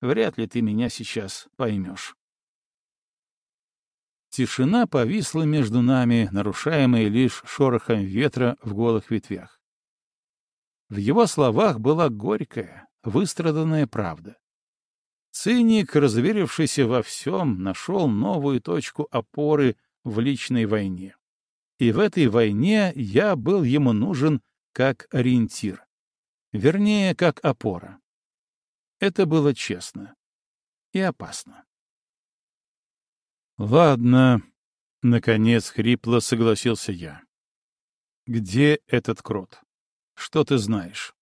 Вряд ли ты меня сейчас поймешь. Тишина повисла между нами, нарушаемая лишь шорохом ветра в голых ветвях. В его словах была горькая, выстраданная правда. Циник, разверившийся во всем, нашел новую точку опоры в личной войне. И в этой войне я был ему нужен как ориентир. Вернее, как опора. Это было честно и опасно. «Ладно», — наконец хрипло согласился я. «Где этот крот? Что ты знаешь?»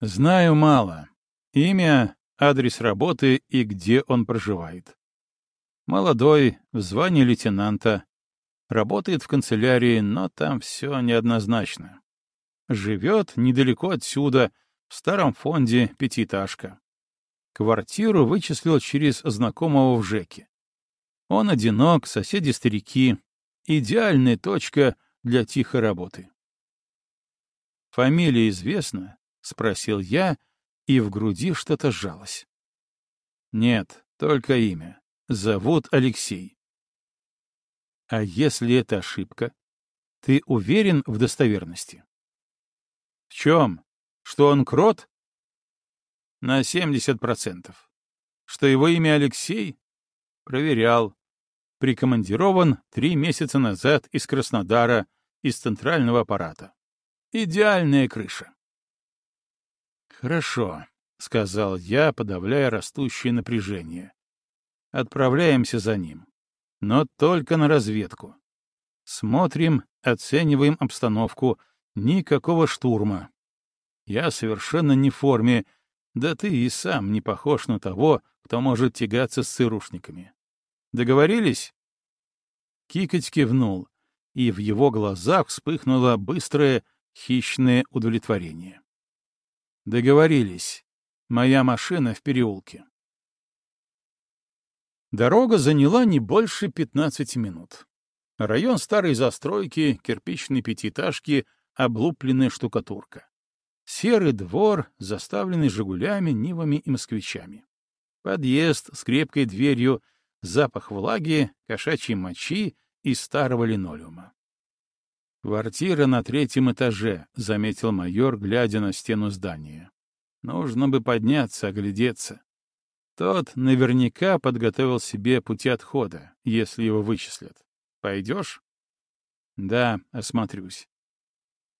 «Знаю мало. Имя, адрес работы и где он проживает. Молодой, в звании лейтенанта, работает в канцелярии, но там все неоднозначно. Живет недалеко отсюда, в старом фонде пятиэтажка. Квартиру вычислил через знакомого в ЖЭКе. Он одинок, соседи старики. Идеальная точка для тихой работы. «Фамилия известна?» — спросил я, и в груди что-то сжалось. Нет, только имя. Зовут Алексей. А если это ошибка? Ты уверен в достоверности? В чем? Что он крот? На 70%. Что его имя Алексей? Проверял. Прикомандирован три месяца назад из Краснодара, из центрального аппарата. Идеальная крыша. «Хорошо», — сказал я, подавляя растущее напряжение. «Отправляемся за ним. Но только на разведку. Смотрим, оцениваем обстановку. Никакого штурма. Я совершенно не в форме, да ты и сам не похож на того, кто может тягаться с сырушниками. Договорились?» Кикоть кивнул, и в его глазах вспыхнуло быстрое, хищное удовлетворение. Договорились. Моя машина в переулке. Дорога заняла не больше 15 минут. Район старой застройки, кирпичные пятиэтажки, облупленная штукатурка. Серый двор, заставленный «Жигулями», «Нивами» и «Москвичами». Подъезд с крепкой дверью, запах влаги, кошачьей мочи и старого линолеума. «Квартира на третьем этаже», — заметил майор, глядя на стену здания. «Нужно бы подняться, оглядеться. Тот наверняка подготовил себе пути отхода, если его вычислят. Пойдешь?» «Да, осмотрюсь».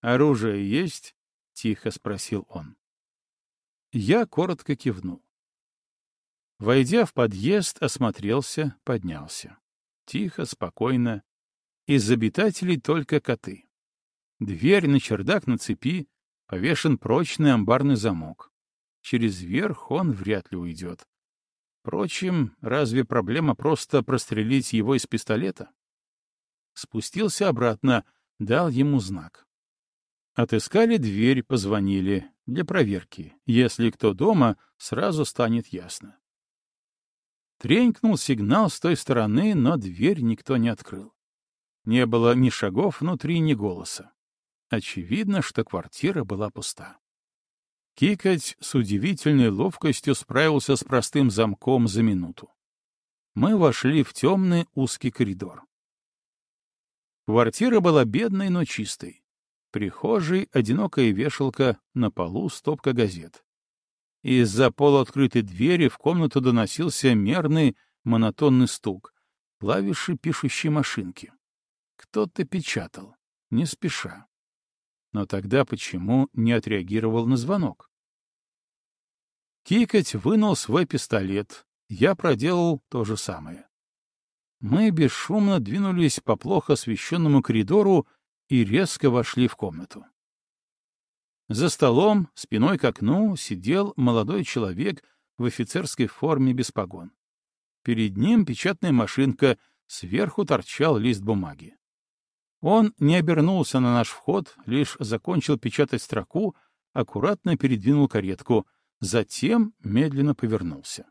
«Оружие есть?» — тихо спросил он. Я коротко кивнул. Войдя в подъезд, осмотрелся, поднялся. Тихо, спокойно, из обитателей только коты. Дверь на чердак на цепи, повешен прочный амбарный замок. Через верх он вряд ли уйдет. Впрочем, разве проблема просто прострелить его из пистолета? Спустился обратно, дал ему знак. Отыскали дверь, позвонили. Для проверки. Если кто дома, сразу станет ясно. Тренькнул сигнал с той стороны, но дверь никто не открыл. Не было ни шагов внутри, ни голоса. Очевидно, что квартира была пуста. Кикать с удивительной ловкостью справился с простым замком за минуту. Мы вошли в темный узкий коридор. Квартира была бедной, но чистой. Прихожей одинокая вешалка, на полу стопка газет. Из-за полуоткрытой двери в комнату доносился мерный, монотонный стук, клавиши пишущей машинки. Кто-то печатал, не спеша. Но тогда почему не отреагировал на звонок? Кикать вынул свой пистолет. Я проделал то же самое. Мы бесшумно двинулись по плохо освещенному коридору и резко вошли в комнату. За столом, спиной к окну, сидел молодой человек в офицерской форме без погон. Перед ним печатная машинка, сверху торчал лист бумаги. Он не обернулся на наш вход, лишь закончил печатать строку, аккуратно передвинул каретку, затем медленно повернулся.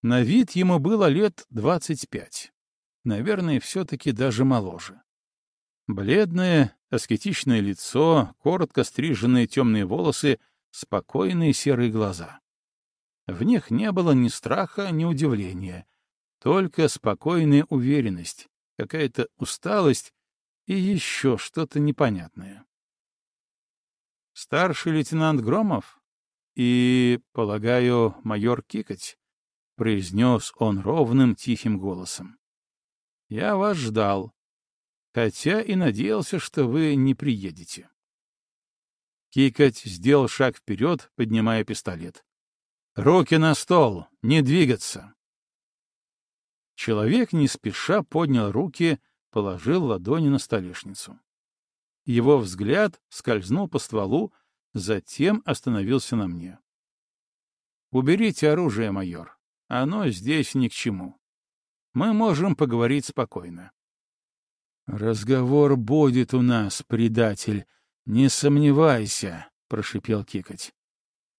На вид ему было лет двадцать пять. Наверное, все-таки даже моложе. Бледное, аскетичное лицо, коротко стриженные темные волосы, спокойные серые глаза. В них не было ни страха, ни удивления, только спокойная уверенность, какая-то усталость и еще что-то непонятное. Старший лейтенант Громов и, полагаю, майор Кикоть, — произнес он ровным тихим голосом. — Я вас ждал, хотя и надеялся, что вы не приедете. Кикоть сделал шаг вперед, поднимая пистолет. «Руки на стол! Не двигаться!» Человек не спеша поднял руки, положил ладони на столешницу. Его взгляд скользнул по стволу, затем остановился на мне. «Уберите оружие, майор. Оно здесь ни к чему. Мы можем поговорить спокойно». «Разговор будет у нас, предатель», «Не сомневайся», — прошипел Кикоть.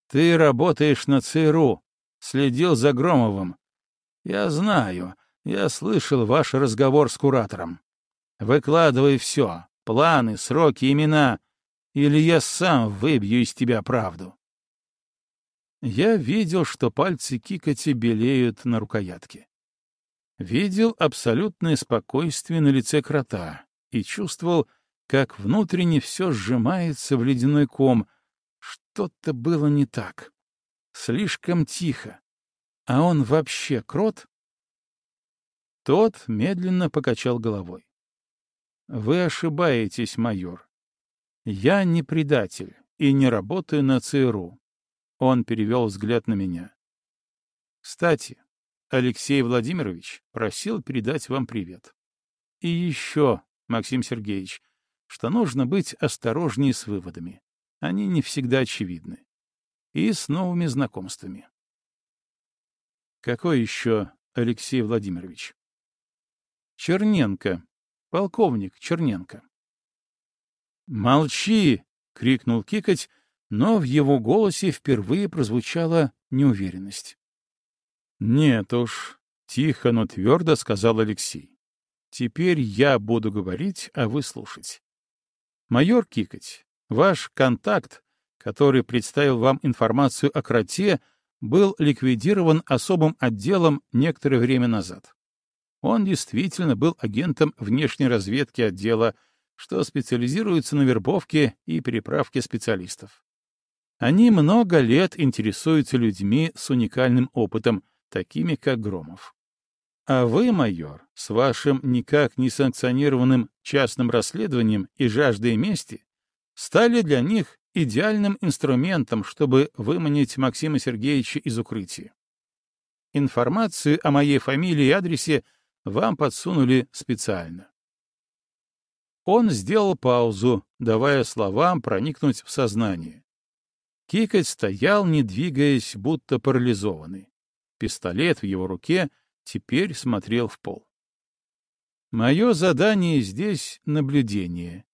«Ты работаешь на ЦРУ, следил за Громовым. Я знаю, я слышал ваш разговор с куратором. Выкладывай все, планы, сроки, имена, или я сам выбью из тебя правду». Я видел, что пальцы Кикоти белеют на рукоятке. Видел абсолютное спокойствие на лице крота и чувствовал, как внутренне все сжимается в ледяной ком. Что-то было не так. Слишком тихо. А он вообще крот? Тот медленно покачал головой. «Вы ошибаетесь, майор. Я не предатель и не работаю на ЦРУ». Он перевел взгляд на меня. «Кстати, Алексей Владимирович просил передать вам привет. И еще, Максим Сергеевич, что нужно быть осторожнее с выводами. Они не всегда очевидны. И с новыми знакомствами. Какой еще Алексей Владимирович? Черненко. Полковник Черненко. «Молчи!» — крикнул Кикоть, но в его голосе впервые прозвучала неуверенность. «Нет уж», — тихо, но твердо сказал Алексей. «Теперь я буду говорить, а вы слушать. Майор Кикоть, ваш контакт, который представил вам информацию о кроте, был ликвидирован особым отделом некоторое время назад. Он действительно был агентом внешней разведки отдела, что специализируется на вербовке и переправке специалистов. Они много лет интересуются людьми с уникальным опытом, такими как Громов. А вы, майор, с вашим никак не санкционированным частным расследованием и жаждой мести стали для них идеальным инструментом, чтобы выманить Максима Сергеевича из укрытия. Информацию о моей фамилии и адресе вам подсунули специально. Он сделал паузу, давая словам проникнуть в сознание. Кикоть стоял, не двигаясь, будто парализованный. Пистолет в его руке — теперь смотрел в пол. Мое задание здесь — наблюдение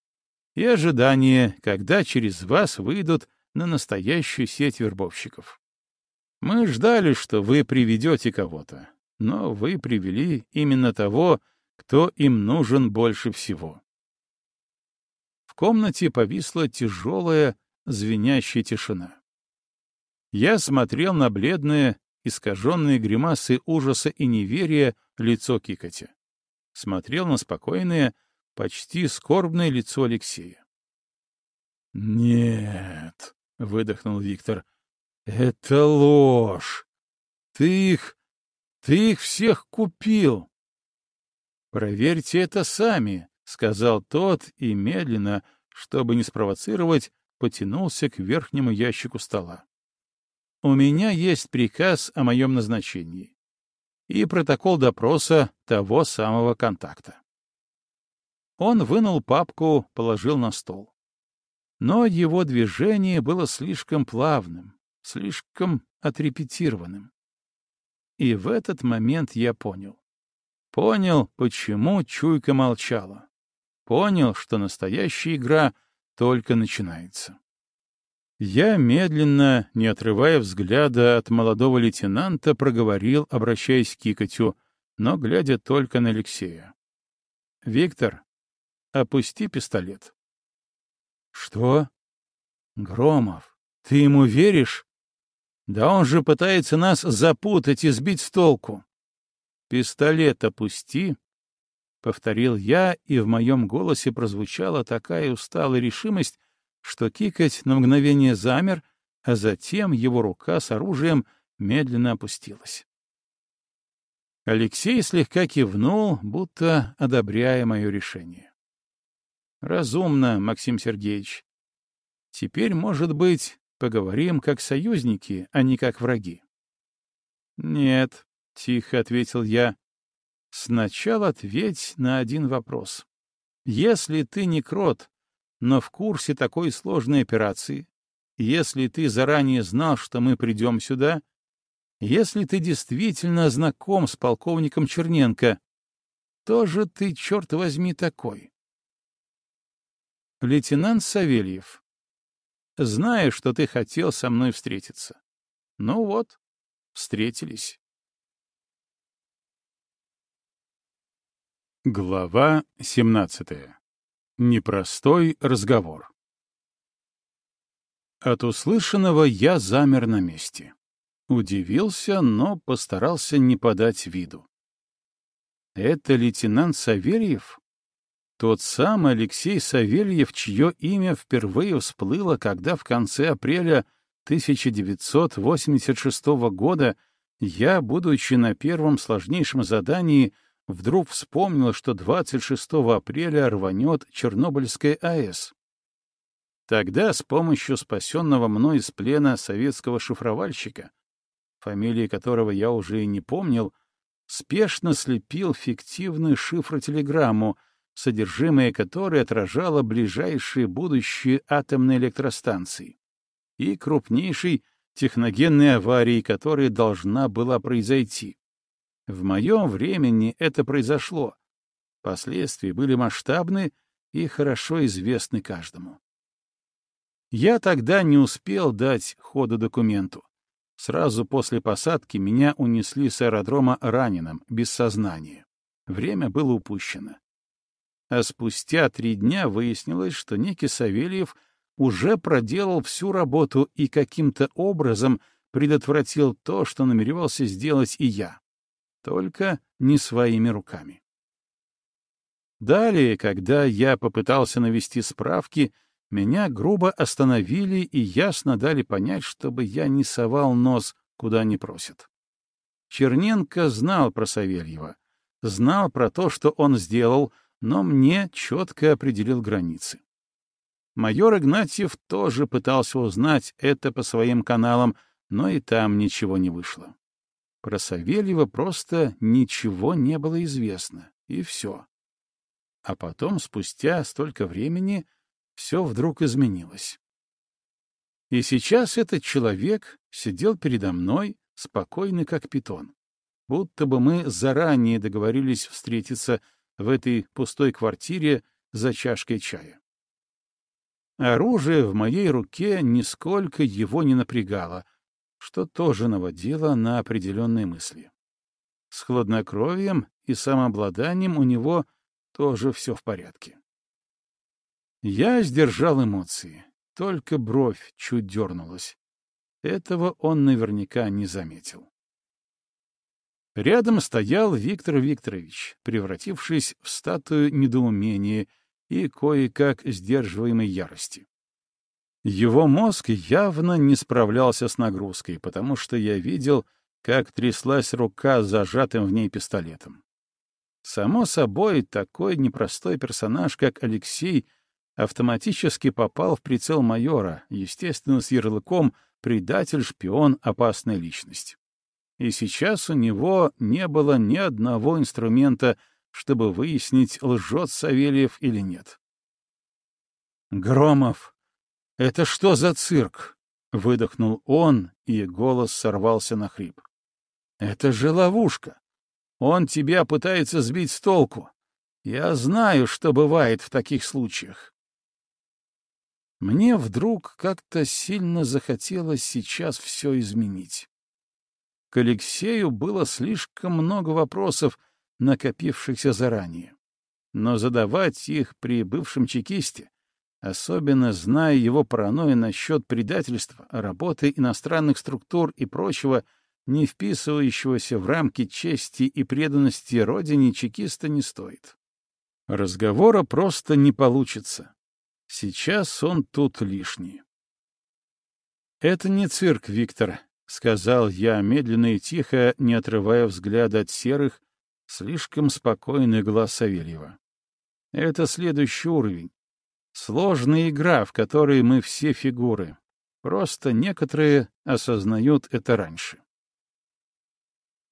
и ожидание, когда через вас выйдут на настоящую сеть вербовщиков. Мы ждали, что вы приведете кого-то, но вы привели именно того, кто им нужен больше всего. В комнате повисла тяжелая, звенящая тишина. Я смотрел на бледное, искаженные гримасы ужаса и неверия лицо Кикоти. Смотрел на спокойное, почти скорбное лицо Алексея. «Нет», — выдохнул Виктор, — «это ложь. Ты их... ты их всех купил». «Проверьте это сами», — сказал тот и медленно, чтобы не спровоцировать, потянулся к верхнему ящику стола. У меня есть приказ о моем назначении и протокол допроса того самого контакта. Он вынул папку, положил на стол. Но его движение было слишком плавным, слишком отрепетированным. И в этот момент я понял. Понял, почему чуйка молчала. Понял, что настоящая игра только начинается. Я медленно, не отрывая взгляда от молодого лейтенанта, проговорил, обращаясь к Кикотю, но глядя только на Алексея. — Виктор, опусти пистолет. — Что? — Громов, ты ему веришь? Да он же пытается нас запутать и сбить с толку. Пистолет опусти, — повторил я, и в моем голосе прозвучала такая усталая решимость, что Кикать на мгновение замер, а затем его рука с оружием медленно опустилась. Алексей слегка кивнул, будто одобряя мое решение. «Разумно, Максим Сергеевич. Теперь, может быть, поговорим как союзники, а не как враги». «Нет», — тихо ответил я, — «сначала ответь на один вопрос. Если ты не крот, но в курсе такой сложной операции, если ты заранее знал, что мы придем сюда, если ты действительно знаком с полковником Черненко, то же ты, черт возьми, такой? Лейтенант Савельев, знаю, что ты хотел со мной встретиться. Ну вот, встретились. Глава 17. Непростой разговор. От услышанного я замер на месте. Удивился, но постарался не подать виду. Это лейтенант Савельев? Тот самый Алексей Савельев, чье имя впервые всплыло, когда в конце апреля 1986 года я, будучи на первом сложнейшем задании, вдруг вспомнил, что 26 апреля рванет Чернобыльская АЭС. Тогда с помощью спасенного мной из плена советского шифровальщика фамилии которого я уже и не помнил, спешно слепил фиктивную шифротелеграмму, содержимое которой отражало ближайшие будущие атомные электростанции и крупнейшей техногенной аварии, которая должна была произойти. В моем времени это произошло. Последствия были масштабны и хорошо известны каждому. Я тогда не успел дать ходу документу. Сразу после посадки меня унесли с аэродрома раненым, без сознания. Время было упущено. А спустя три дня выяснилось, что некий Савельев уже проделал всю работу и каким-то образом предотвратил то, что намеревался сделать и я. Только не своими руками. Далее, когда я попытался навести справки, меня грубо остановили и ясно дали понять, чтобы я не совал нос, куда не просят. Черненко знал про Савельева, знал про то, что он сделал, но мне четко определил границы. Майор Игнатьев тоже пытался узнать это по своим каналам, но и там ничего не вышло. Про Савельева просто ничего не было известно, и все. А потом, спустя столько времени, все вдруг изменилось. И сейчас этот человек сидел передо мной, спокойный как питон, будто бы мы заранее договорились встретиться в этой пустой квартире за чашкой чая. Оружие в моей руке нисколько его не напрягало, что тоже наводило на определенные мысли. С хладнокровием и самообладанием у него тоже все в порядке. Я сдержал эмоции, только бровь чуть дернулась. Этого он наверняка не заметил. Рядом стоял Виктор Викторович, превратившись в статую недоумения и кое-как сдерживаемой ярости. Его мозг явно не справлялся с нагрузкой, потому что я видел, как тряслась рука с зажатым в ней пистолетом. Само собой, такой непростой персонаж, как Алексей — автоматически попал в прицел майора, естественно, с ярлыком «предатель, шпион, опасная личность». И сейчас у него не было ни одного инструмента, чтобы выяснить, лжет Савельев или нет. «Громов, это что за цирк?» — выдохнул он, и голос сорвался на хрип. «Это же ловушка. Он тебя пытается сбить с толку. Я знаю, что бывает в таких случаях. Мне вдруг как-то сильно захотелось сейчас все изменить. К Алексею было слишком много вопросов, накопившихся заранее. Но задавать их при бывшем чекисте, особенно зная его паранойю насчет предательства, работы иностранных структур и прочего, не вписывающегося в рамки чести и преданности родине чекиста не стоит. Разговора просто не получится. Сейчас он тут лишний. «Это не цирк, Виктор», — сказал я медленно и тихо, не отрывая взгляда от серых, слишком спокойный глаз Савельева. «Это следующий уровень. Сложная игра, в которой мы все фигуры. Просто некоторые осознают это раньше».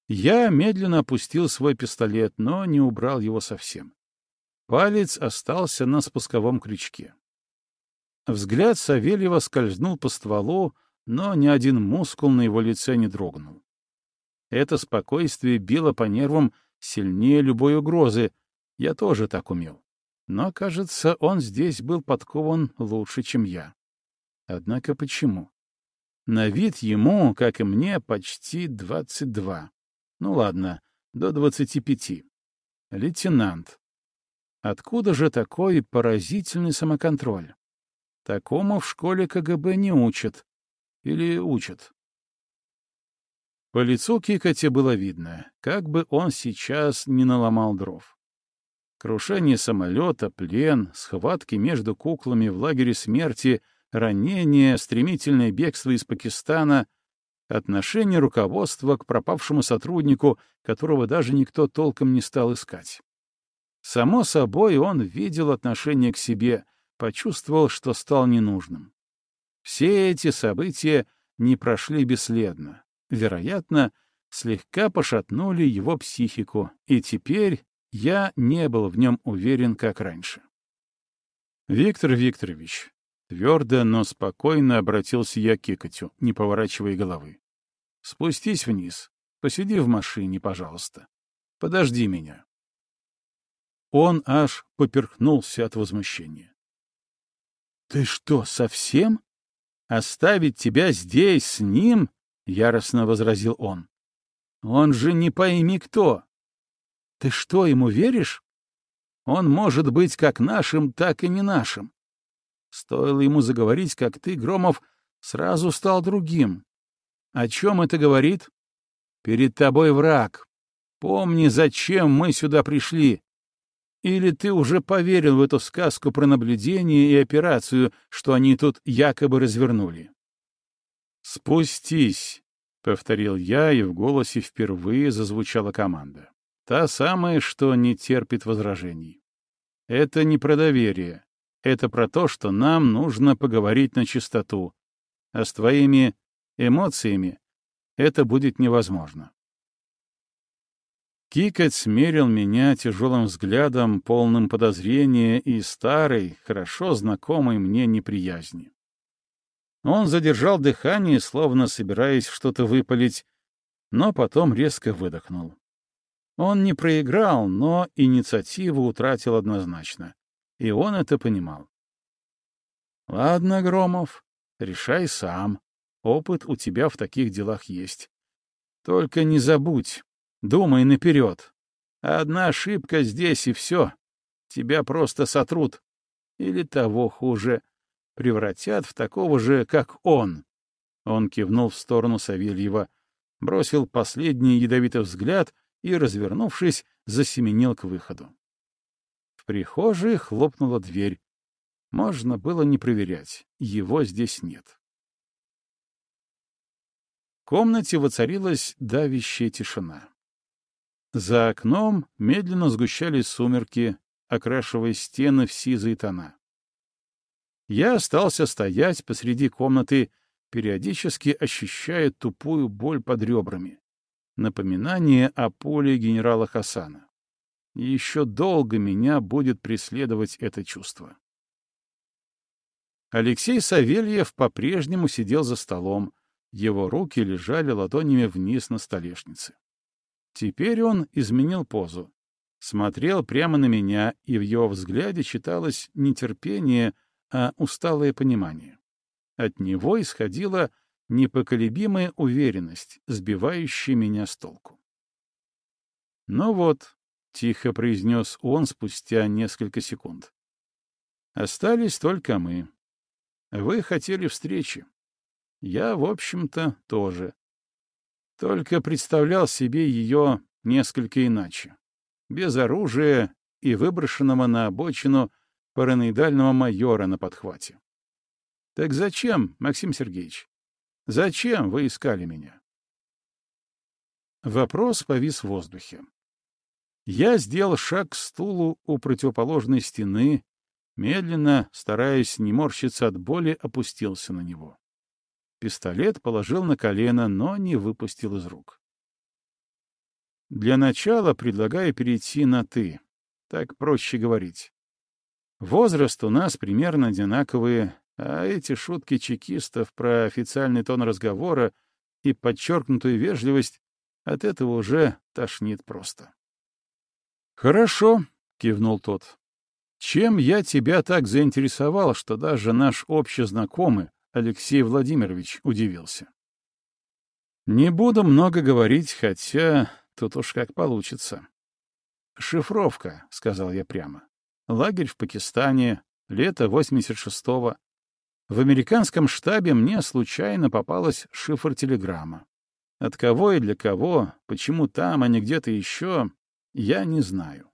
Я медленно опустил свой пистолет, но не убрал его совсем. Палец остался на спусковом крючке. Взгляд Савельева скользнул по стволу, но ни один мускул на его лице не дрогнул. Это спокойствие било по нервам сильнее любой угрозы. Я тоже так умел. Но, кажется, он здесь был подкован лучше, чем я. Однако почему? На вид ему, как и мне, почти двадцать два. Ну ладно, до двадцати пяти. Лейтенант. Откуда же такой поразительный самоконтроль? Такому в школе КГБ не учат. Или учат. По лицу Кикоти было видно, как бы он сейчас не наломал дров. Крушение самолета, плен, схватки между куклами в лагере смерти, ранение, стремительное бегство из Пакистана, отношение руководства к пропавшему сотруднику, которого даже никто толком не стал искать. Само собой, он видел отношение к себе — почувствовал, что стал ненужным. Все эти события не прошли бесследно. Вероятно, слегка пошатнули его психику, и теперь я не был в нем уверен, как раньше. «Виктор Викторович», — твердо, но спокойно обратился я к Кикотю, не поворачивая головы. «Спустись вниз, посиди в машине, пожалуйста. Подожди меня». Он аж поперхнулся от возмущения. «Ты что, совсем? Оставить тебя здесь с ним?» — яростно возразил он. «Он же не пойми кто. Ты что, ему веришь? Он может быть как нашим, так и не нашим. Стоило ему заговорить, как ты, Громов, сразу стал другим. О чем это говорит? Перед тобой враг. Помни, зачем мы сюда пришли. Или ты уже поверил в эту сказку про наблюдение и операцию, что они тут якобы развернули? «Спустись», — повторил я, и в голосе впервые зазвучала команда. Та самая, что не терпит возражений. Это не про доверие. Это про то, что нам нужно поговорить на чистоту. А с твоими эмоциями это будет невозможно. Кикоть смерил меня тяжелым взглядом, полным подозрения и старой, хорошо знакомой мне неприязни. Он задержал дыхание, словно собираясь что-то выпалить, но потом резко выдохнул. Он не проиграл, но инициативу утратил однозначно, и он это понимал. «Ладно, Громов, решай сам. Опыт у тебя в таких делах есть. Только не забудь, Думай наперед. Одна ошибка здесь и все. Тебя просто сотрут. Или того хуже. Превратят в такого же, как он. Он кивнул в сторону Савельева, бросил последний ядовитый взгляд и, развернувшись, засеменил к выходу. В прихожей хлопнула дверь. Можно было не проверять. Его здесь нет. В комнате воцарилась давящая тишина. За окном медленно сгущались сумерки, окрашивая стены в сизые тона. Я остался стоять посреди комнаты, периодически ощущая тупую боль под ребрами. Напоминание о поле генерала Хасана. Еще долго меня будет преследовать это чувство. Алексей Савельев по-прежнему сидел за столом, его руки лежали ладонями вниз на столешнице. Теперь он изменил позу. Смотрел прямо на меня, и в его взгляде читалось не терпение, а усталое понимание. От него исходила непоколебимая уверенность, сбивающая меня с толку. «Ну вот», — тихо произнес он спустя несколько секунд. Остались только мы. Вы хотели встречи. Я, в общем-то, тоже. Только представлял себе ее несколько иначе. Без оружия и выброшенного на обочину параноидального майора на подхвате. Так зачем, Максим Сергеевич? Зачем вы искали меня? Вопрос повис в воздухе. Я сделал шаг к стулу у противоположной стены, медленно, стараясь не морщиться от боли, опустился на него. Пистолет положил на колено, но не выпустил из рук. Для начала предлагаю перейти на «ты». Так проще говорить. Возраст у нас примерно одинаковые, а эти шутки чекистов про официальный тон разговора и подчеркнутую вежливость от этого уже тошнит просто. «Хорошо», — кивнул тот. «Чем я тебя так заинтересовал, что даже наш общий знакомый Алексей Владимирович удивился?» «Не буду много говорить, хотя тут уж как получится». «Шифровка», — сказал я прямо. «Лагерь в Пакистане, лето 86-го. В американском штабе мне случайно попалась шифр-телеграмма. От кого и для кого, почему там, а не где-то еще, я не знаю.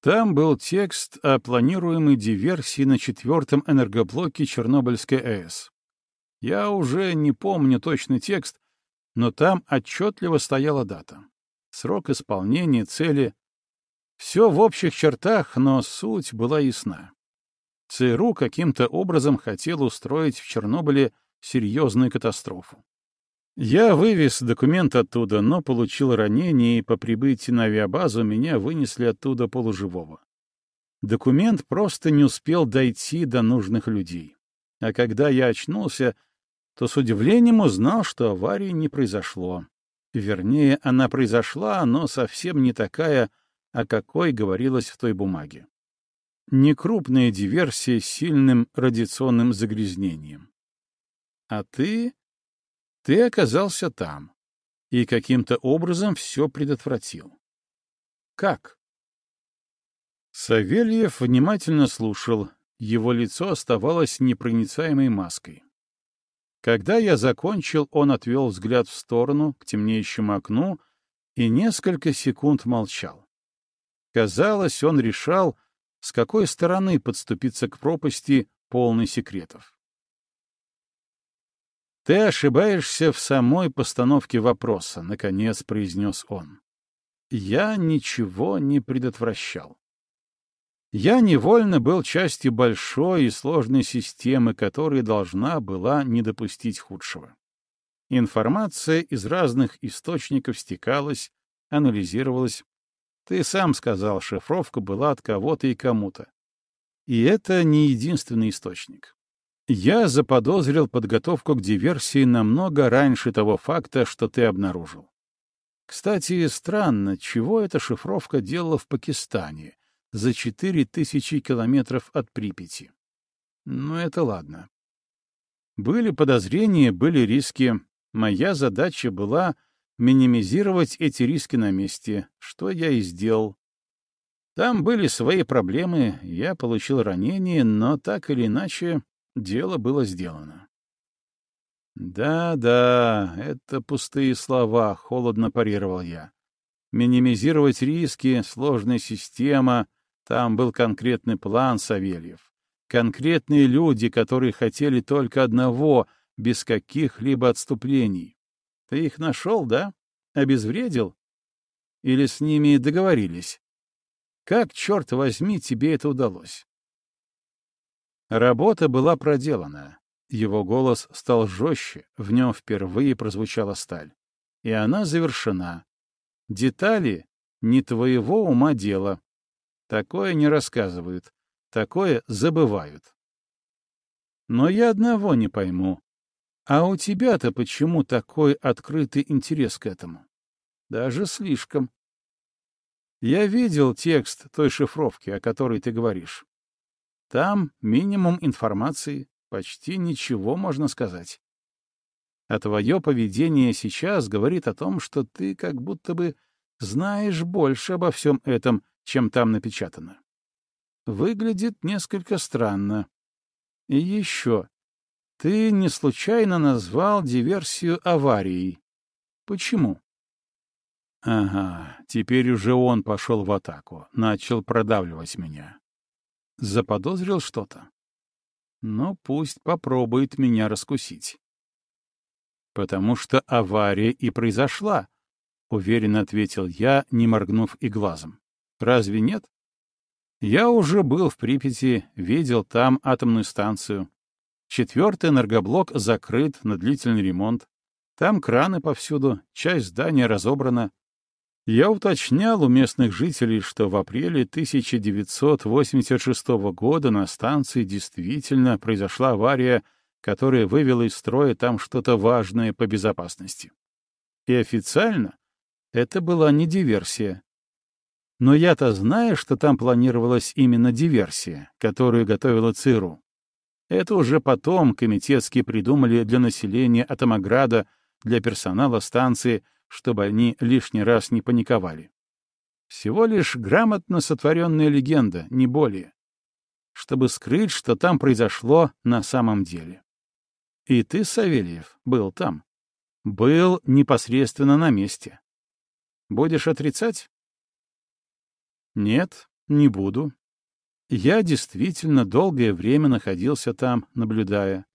Там был текст о планируемой диверсии на четвертом энергоблоке Чернобыльской АЭС. Я уже не помню точный текст, но там отчетливо стояла дата. Срок исполнения цели. Все в общих чертах, но суть была ясна. ЦРУ каким-то образом хотел устроить в Чернобыле серьезную катастрофу. Я вывез документ оттуда, но получил ранение, и по прибытии на авиабазу меня вынесли оттуда полуживого. Документ просто не успел дойти до нужных людей. А когда я очнулся, то с удивлением узнал, что аварии не произошло. Вернее, она произошла, но совсем не такая, о какой говорилось в той бумаге. Некрупная диверсия с сильным радиационным загрязнением. А ты ты оказался там и каким-то образом все предотвратил. Как? Савельев внимательно слушал, его лицо оставалось непроницаемой маской. Когда я закончил, он отвел взгляд в сторону, к темнеющему окну, и несколько секунд молчал. Казалось, он решал, с какой стороны подступиться к пропасти, полной секретов. «Ты ошибаешься в самой постановке вопроса», — наконец произнес он. «Я ничего не предотвращал. Я невольно был частью большой и сложной системы, которая должна была не допустить худшего. Информация из разных источников стекалась, анализировалась. Ты сам сказал, шифровка была от кого-то и кому-то. И это не единственный источник. Я заподозрил подготовку к диверсии намного раньше того факта, что ты обнаружил. Кстати, странно, чего эта шифровка делала в Пакистане, за четыре тысячи километров от Припяти. Но это ладно. Были подозрения, были риски. Моя задача была минимизировать эти риски на месте, что я и сделал. Там были свои проблемы, я получил ранение, но так или иначе Дело было сделано. «Да-да, это пустые слова», — холодно парировал я. «Минимизировать риски, сложная система, там был конкретный план, Савельев. Конкретные люди, которые хотели только одного, без каких-либо отступлений. Ты их нашел, да? Обезвредил? Или с ними договорились? Как, черт возьми, тебе это удалось?» Работа была проделана. Его голос стал жестче, в нем впервые прозвучала сталь. И она завершена. Детали не твоего ума дело. Такое не рассказывают, такое забывают. Но я одного не пойму. А у тебя-то почему такой открытый интерес к этому? Даже слишком. Я видел текст той шифровки, о которой ты говоришь. Там минимум информации, почти ничего можно сказать. А твое поведение сейчас говорит о том, что ты как будто бы знаешь больше обо всем этом, чем там напечатано. выглядит несколько странно. И еще. Ты не случайно назвал диверсию аварией. Почему? Ага, теперь уже он пошел в атаку, начал продавливать меня. Заподозрил что-то? Ну, пусть попробует меня раскусить. Потому что авария и произошла, — уверенно ответил я, не моргнув и глазом. Разве нет? Я уже был в Припяти, видел там атомную станцию. Четвертый энергоблок закрыт на длительный ремонт. Там краны повсюду, часть здания разобрана. Я уточнял у местных жителей, что в апреле 1986 года на станции действительно произошла авария, которая вывела из строя там что-то важное по безопасности. И официально это была не диверсия. Но я-то знаю, что там планировалась именно диверсия, которую готовила ЦРУ. Это уже потом комитетские придумали для населения Атомограда, для персонала станции — чтобы они лишний раз не паниковали. Всего лишь грамотно сотворенная легенда, не более. Чтобы скрыть, что там произошло на самом деле. И ты, Савельев, был там. Был непосредственно на месте. Будешь отрицать? Нет, не буду. Я действительно долгое время находился там, наблюдая.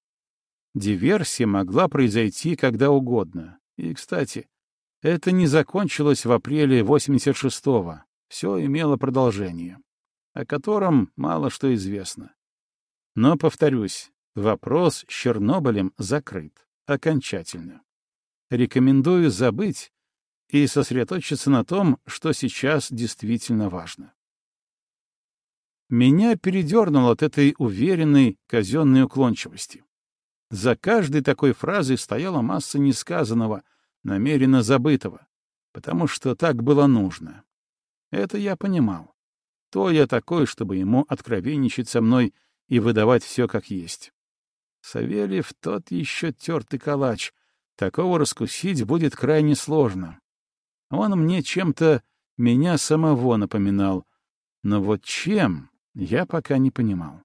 Диверсия могла произойти когда угодно. И, кстати, это не закончилось в апреле 86-го. Все имело продолжение, о котором мало что известно. Но, повторюсь, вопрос с Чернобылем закрыт. Окончательно. Рекомендую забыть и сосредоточиться на том, что сейчас действительно важно. Меня передернуло от этой уверенной казенной уклончивости. За каждой такой фразой стояла масса несказанного — намеренно забытого, потому что так было нужно. Это я понимал. То я такой, чтобы ему откровенничать со мной и выдавать все как есть. Савельев тот еще тертый калач. Такого раскусить будет крайне сложно. Он мне чем-то меня самого напоминал. Но вот чем, я пока не понимал.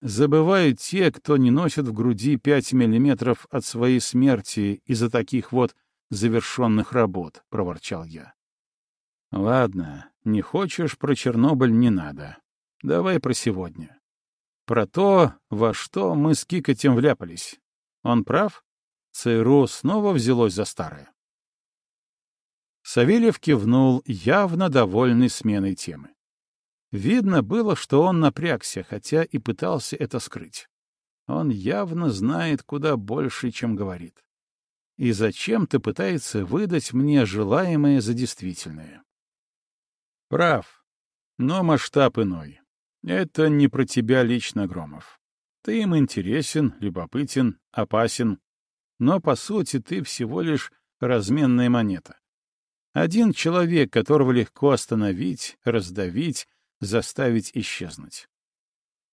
Забывают те, кто не носит в груди пять миллиметров от своей смерти из-за таких вот завершенных работ, — проворчал я. — Ладно, не хочешь про Чернобыль — не надо. Давай про сегодня. Про то, во что мы с Кикотем вляпались. Он прав? ЦРУ снова взялось за старое. Савельев кивнул, явно довольный сменой темы. Видно было, что он напрягся, хотя и пытался это скрыть. Он явно знает куда больше, чем говорит. И зачем-то пытается выдать мне желаемое за действительное. Прав, но масштаб иной. Это не про тебя лично, Громов. Ты им интересен, любопытен, опасен, но, по сути, ты всего лишь разменная монета. Один человек, которого легко остановить, раздавить, заставить исчезнуть.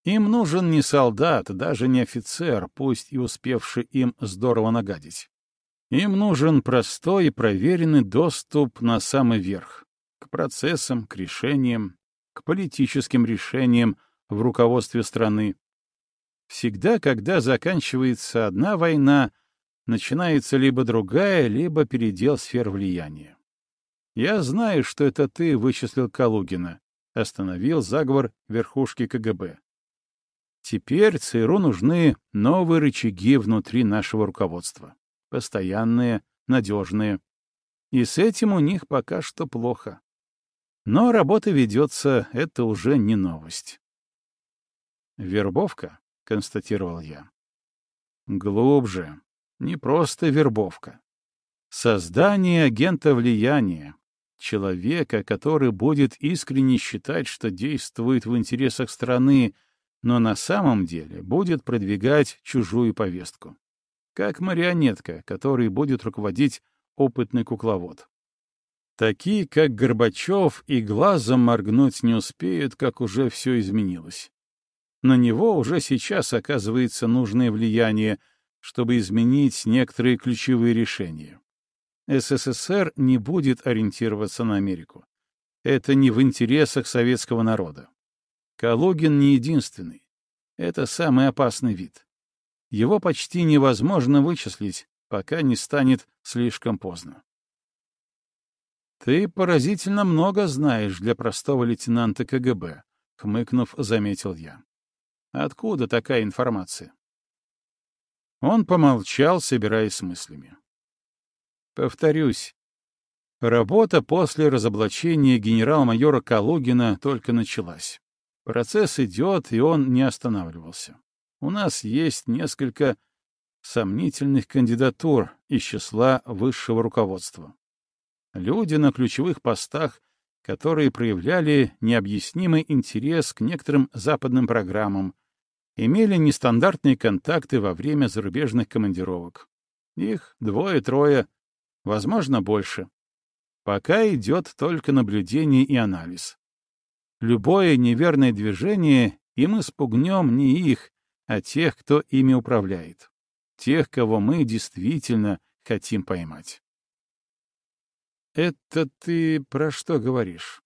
Им нужен не солдат, даже не офицер, пусть и успевший им здорово нагадить. Им нужен простой и проверенный доступ на самый верх, к процессам, к решениям, к политическим решениям в руководстве страны. Всегда, когда заканчивается одна война, начинается либо другая, либо передел сфер влияния. Я знаю, что это ты вычислил Калугина, остановил заговор верхушки КГБ. Теперь ЦРУ нужны новые рычаги внутри нашего руководства. Постоянные, надежные. И с этим у них пока что плохо. Но работа ведется, это уже не новость. «Вербовка», — констатировал я. «Глубже. Не просто вербовка. Создание агента влияния, Человека, который будет искренне считать, что действует в интересах страны, но на самом деле будет продвигать чужую повестку. Как марионетка, которой будет руководить опытный кукловод. Такие, как Горбачев, и глазом моргнуть не успеют, как уже все изменилось. На него уже сейчас оказывается нужное влияние, чтобы изменить некоторые ключевые решения. СССР не будет ориентироваться на Америку. Это не в интересах советского народа. Калугин не единственный. Это самый опасный вид. Его почти невозможно вычислить, пока не станет слишком поздно. «Ты поразительно много знаешь для простого лейтенанта КГБ», — хмыкнув, заметил я. «Откуда такая информация?» Он помолчал, собираясь с мыслями. «Повторюсь, работа после разоблачения генерал-майора Калугина только началась. Процесс идет, и он не останавливался. У нас есть несколько сомнительных кандидатур из числа высшего руководства. Люди на ключевых постах, которые проявляли необъяснимый интерес к некоторым западным программам, имели нестандартные контакты во время зарубежных командировок. Их двое-трое, возможно, больше. Пока идет только наблюдение и анализ. Любое неверное движение, и мы спугнем не их, а тех, кто ими управляет. Тех, кого мы действительно хотим поймать. Это ты про что говоришь?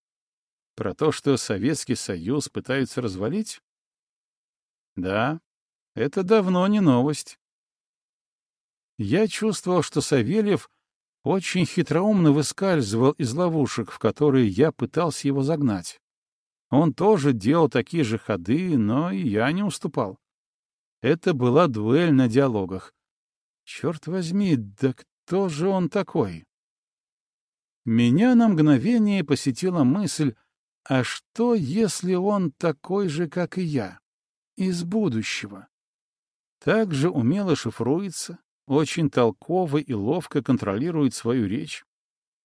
Про то, что Советский Союз пытаются развалить? Да, это давно не новость. Я чувствовал, что Савельев очень хитроумно выскальзывал из ловушек, в которые я пытался его загнать. Он тоже делал такие же ходы, но и я не уступал. Это была дуэль на диалогах. Черт возьми, да кто же он такой? Меня на мгновение посетила мысль, а что, если он такой же, как и я, из будущего? Так же умело шифруется, очень толково и ловко контролирует свою речь,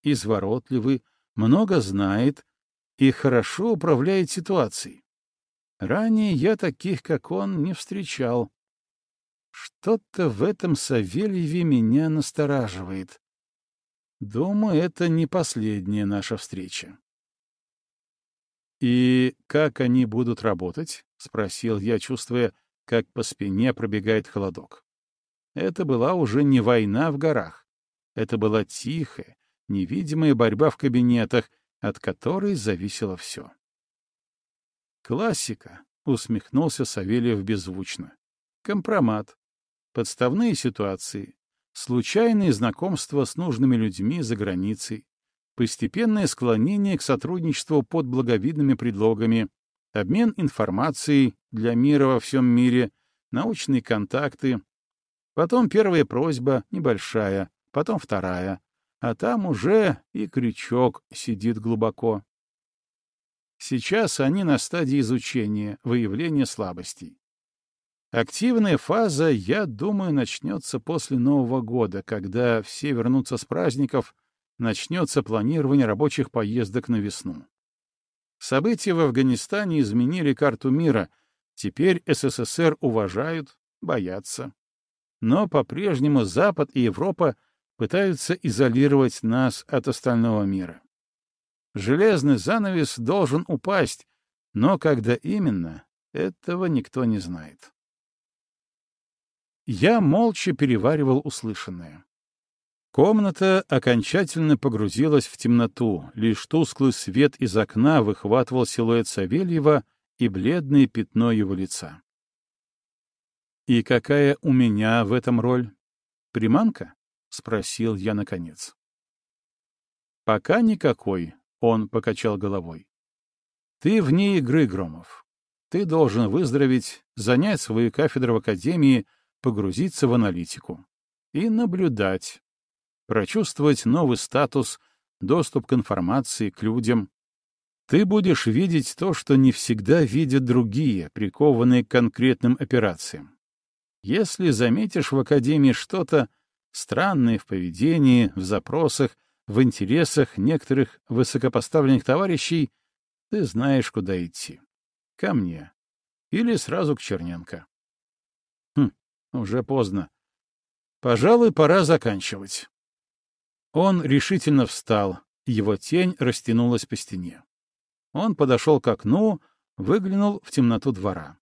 изворотливый, много знает и хорошо управляет ситуацией. Ранее я таких, как он, не встречал. Что-то в этом Савельеве меня настораживает. Думаю, это не последняя наша встреча. «И как они будут работать?» — спросил я, чувствуя, как по спине пробегает холодок. Это была уже не война в горах. Это была тихая, невидимая борьба в кабинетах, от которой зависело все. «Классика», — усмехнулся Савельев беззвучно. «Компромат. Подставные ситуации случайные знакомства с нужными людьми за границей, постепенное склонение к сотрудничеству под благовидными предлогами, обмен информацией для мира во всем мире, научные контакты, потом первая просьба, небольшая, потом вторая, а там уже и крючок сидит глубоко. Сейчас они на стадии изучения, выявления слабостей. Активная фаза, я думаю, начнется после Нового года, когда все вернутся с праздников, начнется планирование рабочих поездок на весну. События в Афганистане изменили карту мира. Теперь СССР уважают, боятся. Но по-прежнему Запад и Европа пытаются изолировать нас от остального мира. Железный занавес должен упасть, но когда именно, этого никто не знает. Я молча переваривал услышанное. Комната окончательно погрузилась в темноту, лишь тусклый свет из окна выхватывал силуэт Савельева и бледное пятно его лица. «И какая у меня в этом роль? Приманка?» — спросил я наконец. «Пока никакой», — он покачал головой. «Ты вне игры, Громов. Ты должен выздороветь, занять свою кафедру в академии — погрузиться в аналитику и наблюдать, прочувствовать новый статус, доступ к информации, к людям. Ты будешь видеть то, что не всегда видят другие, прикованные к конкретным операциям. Если заметишь в Академии что-то странное в поведении, в запросах, в интересах некоторых высокопоставленных товарищей, ты знаешь, куда идти. Ко мне. Или сразу к Черненко. Уже поздно. Пожалуй, пора заканчивать. Он решительно встал, его тень растянулась по стене. Он подошел к окну, выглянул в темноту двора.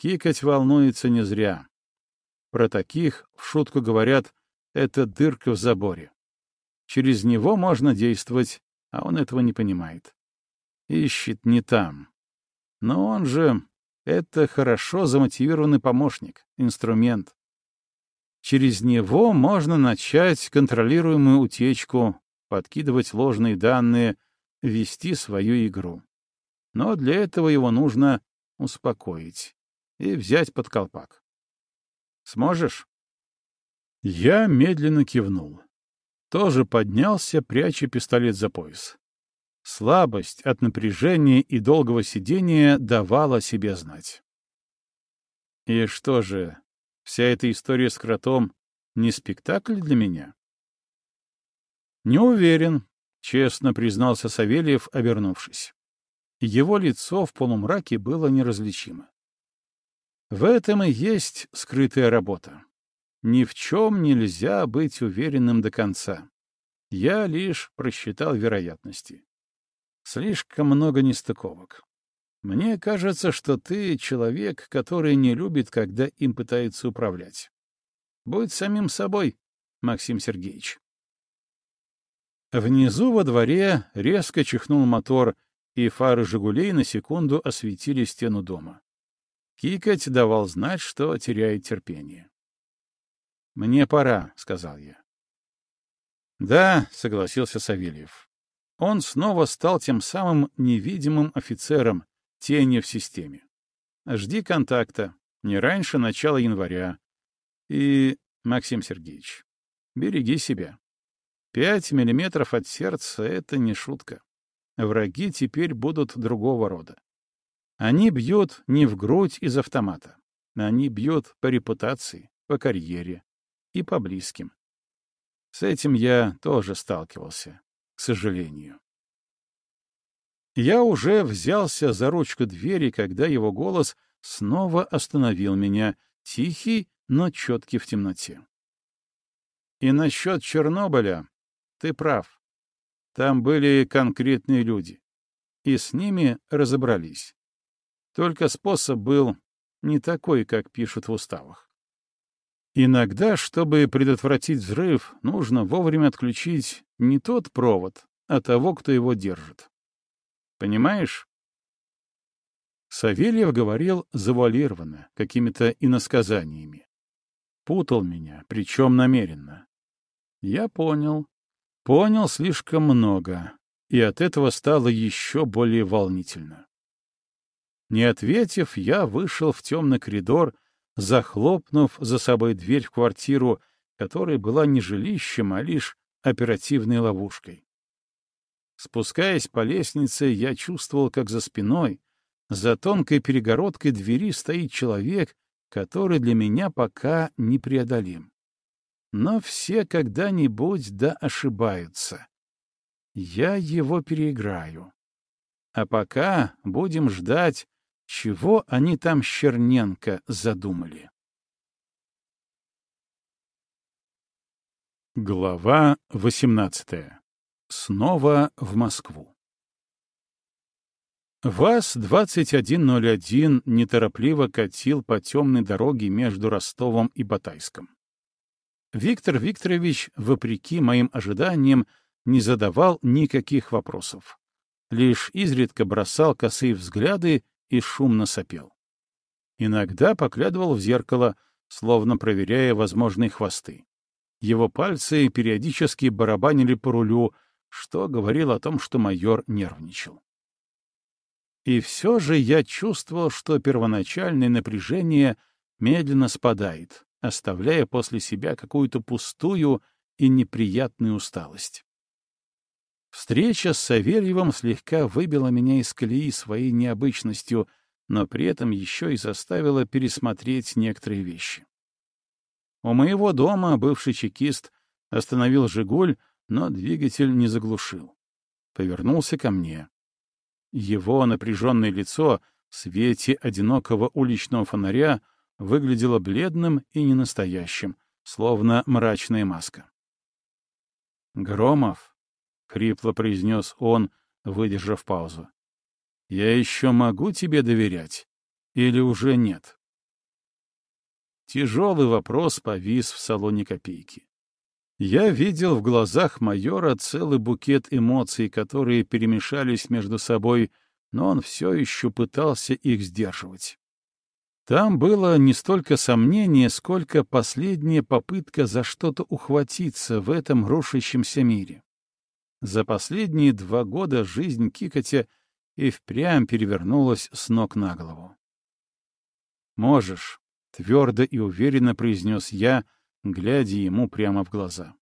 Кикать волнуется не зря. Про таких, в шутку говорят, это дырка в заборе. Через него можно действовать, а он этого не понимает. Ищет не там. Но он же — это хорошо замотивированный помощник, инструмент. Через него можно начать контролируемую утечку, подкидывать ложные данные, вести свою игру. Но для этого его нужно успокоить и взять под колпак. Сможешь? Я медленно кивнул. Тоже поднялся, пряча пистолет за пояс. Слабость от напряжения и долгого сидения давала себе знать. И что же, вся эта история с кротом не спектакль для меня? Не уверен, честно признался Савельев, обернувшись. Его лицо в полумраке было неразличимо. В этом и есть скрытая работа. Ни в чем нельзя быть уверенным до конца. Я лишь просчитал вероятности. Слишком много нестыковок. Мне кажется, что ты человек, который не любит, когда им пытаются управлять. Будь самим собой, Максим Сергеевич. Внизу во дворе резко чихнул мотор, и фары «Жигулей» на секунду осветили стену дома. Кикать давал знать, что теряет терпение. «Мне пора», — сказал я. «Да», — согласился Савельев. Он снова стал тем самым невидимым офицером, тенью в системе. Жди контакта, не раньше начала января. И, Максим Сергеевич, береги себя. Пять миллиметров от сердца — это не шутка. Враги теперь будут другого рода. Они бьют не в грудь из автомата. Они бьют по репутации, по карьере и по близким. С этим я тоже сталкивался, к сожалению. Я уже взялся за ручку двери, когда его голос снова остановил меня, тихий, но четкий в темноте. И насчет Чернобыля ты прав. Там были конкретные люди. И с ними разобрались. Только способ был не такой, как пишут в уставах. Иногда, чтобы предотвратить взрыв, нужно вовремя отключить не тот провод, а того, кто его держит. Понимаешь? Савельев говорил завуалированно, какими-то иносказаниями. Путал меня, причем намеренно. Я понял, Понял слишком много, и от этого стало еще более волнительно. Не ответив, я вышел в темный коридор, захлопнув за собой дверь в квартиру, которая была не жилищем, а лишь оперативной ловушкой. Спускаясь по лестнице, я чувствовал, как за спиной, за тонкой перегородкой двери стоит человек, который для меня пока непреодолим но все когда-нибудь да ошибаются. Я его переиграю. А пока будем ждать, чего они там Черненко задумали. Глава 18. Снова в Москву. ВАЗ-2101 неторопливо катил по темной дороге между Ростовом и Батайском. Виктор Викторович, вопреки моим ожиданиям, не задавал никаких вопросов. Лишь изредка бросал косые взгляды и шумно сопел. Иногда поглядывал в зеркало, словно проверяя возможные хвосты. Его пальцы периодически барабанили по рулю, что говорило о том, что майор нервничал. И все же я чувствовал, что первоначальное напряжение медленно спадает, оставляя после себя какую-то пустую и неприятную усталость. Встреча с Савельевым слегка выбила меня из колеи своей необычностью, но при этом еще и заставила пересмотреть некоторые вещи. У моего дома бывший чекист остановил «Жигуль», но двигатель не заглушил. Повернулся ко мне. Его напряженное лицо в свете одинокого уличного фонаря выглядело бледным и ненастоящим, словно мрачная маска. «Громов», — хрипло произнес он, выдержав паузу, — «я еще могу тебе доверять или уже нет?» Тяжелый вопрос повис в салоне копейки. Я видел в глазах майора целый букет эмоций, которые перемешались между собой, но он все еще пытался их сдерживать. Там было не столько сомнение, сколько последняя попытка за что-то ухватиться в этом рушащемся мире. За последние два года жизнь Кикотя и впрямь перевернулась с ног на голову. «Можешь», — твердо и уверенно произнес я, глядя ему прямо в глаза.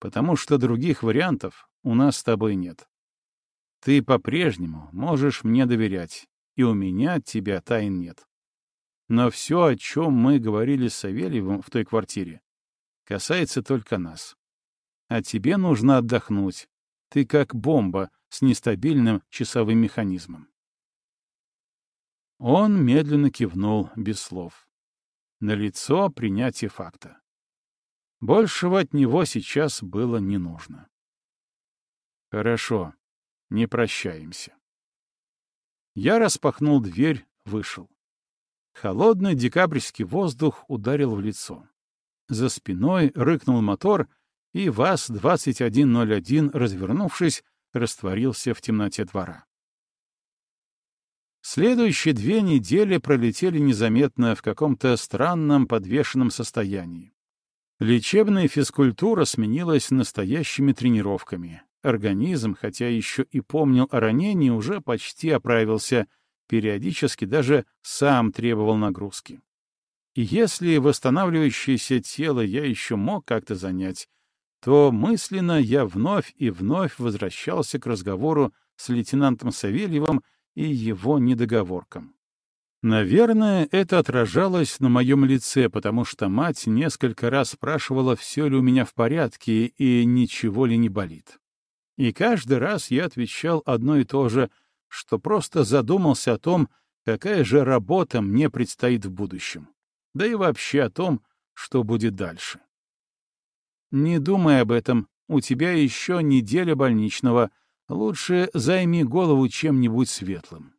«Потому что других вариантов у нас с тобой нет. Ты по-прежнему можешь мне доверять, и у меня от тебя тайн нет. Но все, о чем мы говорили с Савельевым в той квартире, касается только нас. А тебе нужно отдохнуть. Ты как бомба с нестабильным часовым механизмом. Он медленно кивнул без слов. На лицо принятие факта. Большего от него сейчас было не нужно. Хорошо, не прощаемся. Я распахнул дверь, вышел. Холодный декабрьский воздух ударил в лицо. За спиной рыкнул мотор, и ВАЗ-2101, развернувшись, растворился в темноте двора. Следующие две недели пролетели незаметно в каком-то странном подвешенном состоянии. Лечебная физкультура сменилась настоящими тренировками. Организм, хотя еще и помнил о ранении, уже почти оправился, периодически даже сам требовал нагрузки. И если восстанавливающееся тело я еще мог как-то занять, то мысленно я вновь и вновь возвращался к разговору с лейтенантом Савельевым и его недоговоркам. Наверное, это отражалось на моем лице, потому что мать несколько раз спрашивала, все ли у меня в порядке и ничего ли не болит. И каждый раз я отвечал одно и то же, что просто задумался о том, какая же работа мне предстоит в будущем, да и вообще о том, что будет дальше. Не думай об этом, у тебя еще неделя больничного, лучше займи голову чем-нибудь светлым.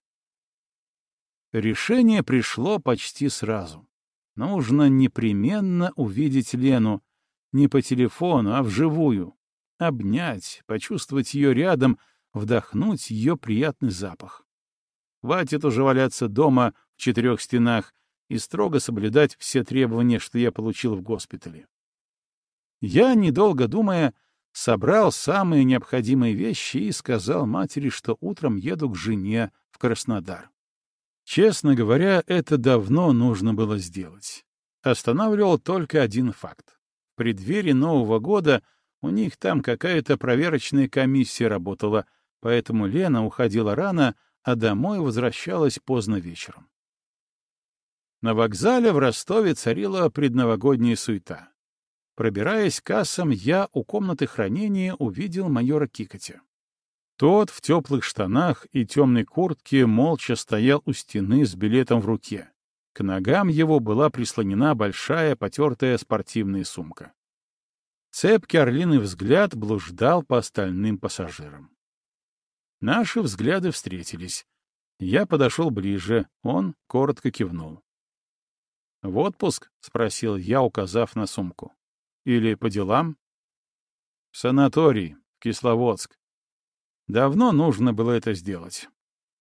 Решение пришло почти сразу. Нужно непременно увидеть Лену, не по телефону, а вживую, обнять, почувствовать ее рядом, вдохнуть ее приятный запах. Хватит уже валяться дома в четырех стенах и строго соблюдать все требования, что я получил в госпитале. Я, недолго думая, собрал самые необходимые вещи и сказал матери, что утром еду к жене в Краснодар. Честно говоря, это давно нужно было сделать. Останавливал только один факт. В преддверии Нового года у них там какая-то проверочная комиссия работала, поэтому Лена уходила рано, а домой возвращалась поздно вечером. На вокзале в Ростове царила предновогодняя суета. Пробираясь к кассам, я у комнаты хранения увидел майора Кикотя. Тот в теплых штанах и темной куртке молча стоял у стены с билетом в руке. К ногам его была прислонена большая потертая спортивная сумка. Цепкий орлиный взгляд блуждал по остальным пассажирам. Наши взгляды встретились. Я подошел ближе, он коротко кивнул. «В отпуск?» — спросил я, указав на сумку. Или по делам? Санаторий, Кисловодск. Давно нужно было это сделать.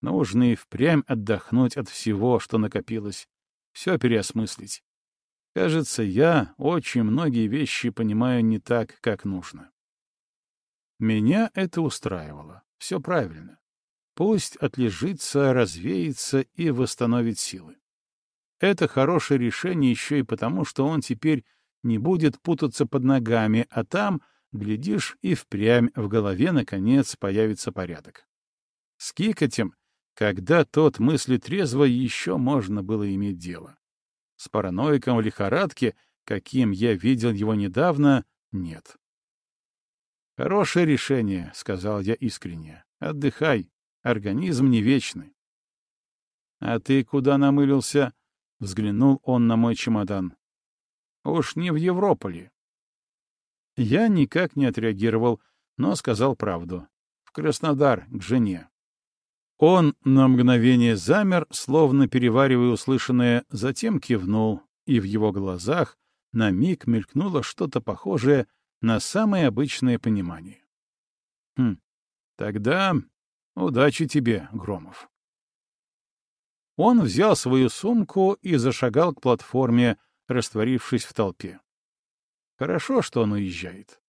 Нужно и впрямь отдохнуть от всего, что накопилось, все переосмыслить. Кажется, я очень многие вещи понимаю не так, как нужно. Меня это устраивало. Все правильно. Пусть отлежится, развеется и восстановит силы. Это хорошее решение еще и потому, что он теперь не будет путаться под ногами, а там, глядишь, и впрямь в голове, наконец, появится порядок. С Кикотем, когда тот мыслит трезво, еще можно было иметь дело. С параноиком в лихорадке, каким я видел его недавно, нет. «Хорошее решение», — сказал я искренне. «Отдыхай, организм не вечный». «А ты куда намылился?» — взглянул он на мой чемодан. Уж не в Европоле. Я никак не отреагировал, но сказал правду. В Краснодар, к жене. Он на мгновение замер, словно переваривая услышанное, затем кивнул, и в его глазах на миг мелькнуло что-то похожее на самое обычное понимание. Хм, тогда Удачи тебе, Громов. Он взял свою сумку и зашагал к платформе, растворившись в толпе. Хорошо, что он уезжает.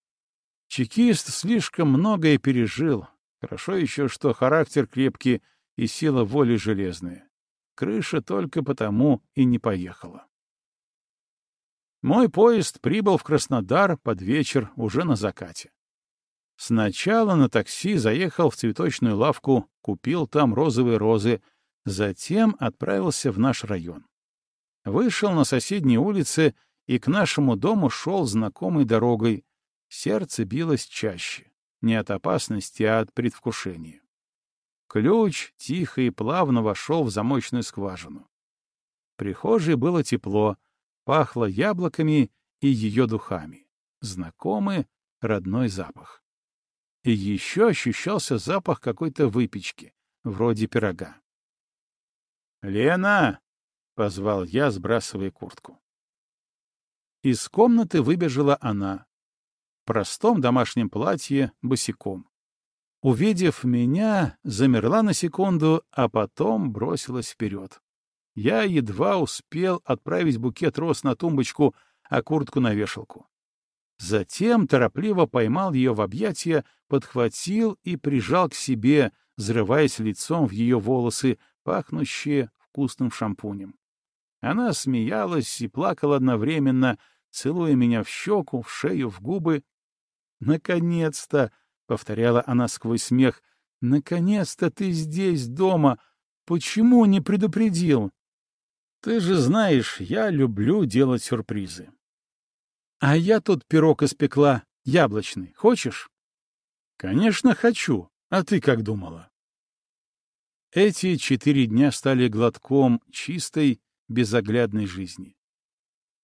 Чекист слишком многое пережил. Хорошо еще, что характер крепкий и сила воли железная. Крыша только потому и не поехала. Мой поезд прибыл в Краснодар под вечер уже на закате. Сначала на такси заехал в цветочную лавку, купил там розовые розы, затем отправился в наш район. Вышел на соседней улице и к нашему дому шел знакомой дорогой. Сердце билось чаще, не от опасности, а от предвкушения. Ключ тихо и плавно вошел в замочную скважину. В прихожей было тепло, пахло яблоками и ее духами. Знакомый родной запах. И еще ощущался запах какой-то выпечки, вроде пирога. «Лена!» — позвал я, сбрасывая куртку. Из комнаты выбежала она. В простом домашнем платье, босиком. Увидев меня, замерла на секунду, а потом бросилась вперед. Я едва успел отправить букет роз на тумбочку, а куртку на вешалку. Затем торопливо поймал ее в объятия, подхватил и прижал к себе, взрываясь лицом в ее волосы, пахнущие вкусным шампунем. Она смеялась и плакала одновременно, целуя меня в щеку, в шею, в губы. «Наконец-то!» — повторяла она сквозь смех. «Наконец-то ты здесь, дома! Почему не предупредил?» «Ты же знаешь, я люблю делать сюрпризы». «А я тут пирог испекла, яблочный. Хочешь?» «Конечно, хочу. А ты как думала?» Эти четыре дня стали глотком чистой, безоглядной жизни.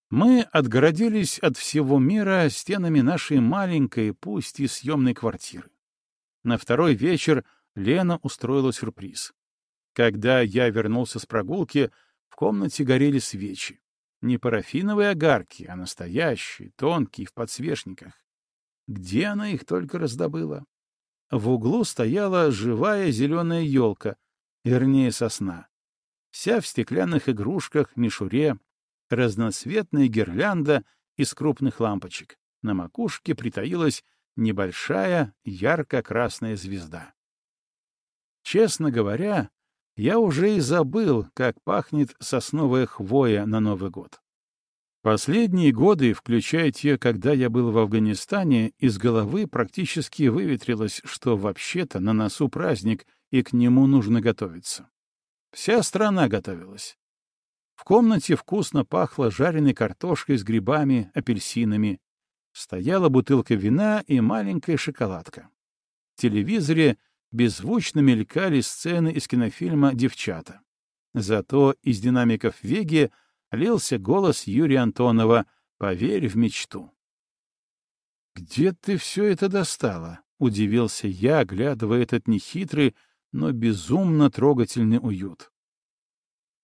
Мы отгородились от всего мира стенами нашей маленькой, пусть и съемной квартиры. На второй вечер Лена устроила сюрприз. Когда я вернулся с прогулки, в комнате горели свечи. Не парафиновые огарки, а настоящие, тонкие, в подсвечниках. Где она их только раздобыла? В углу стояла живая зеленая елка, вернее, сосна. Вся в стеклянных игрушках, мишуре, разноцветная гирлянда из крупных лампочек. На макушке притаилась небольшая ярко-красная звезда. Честно говоря, я уже и забыл, как пахнет сосновая хвоя на Новый год. Последние годы, включая те, когда я был в Афганистане, из головы практически выветрилось, что вообще-то на носу праздник, и к нему нужно готовиться. Вся страна готовилась. В комнате вкусно пахло жареной картошкой с грибами, апельсинами. Стояла бутылка вина и маленькая шоколадка. В телевизоре беззвучно мелькали сцены из кинофильма «Девчата». Зато из динамиков Веги лился голос Юрия Антонова «Поверь в мечту». «Где ты все это достала?» — удивился я, оглядывая этот нехитрый, но безумно трогательный уют.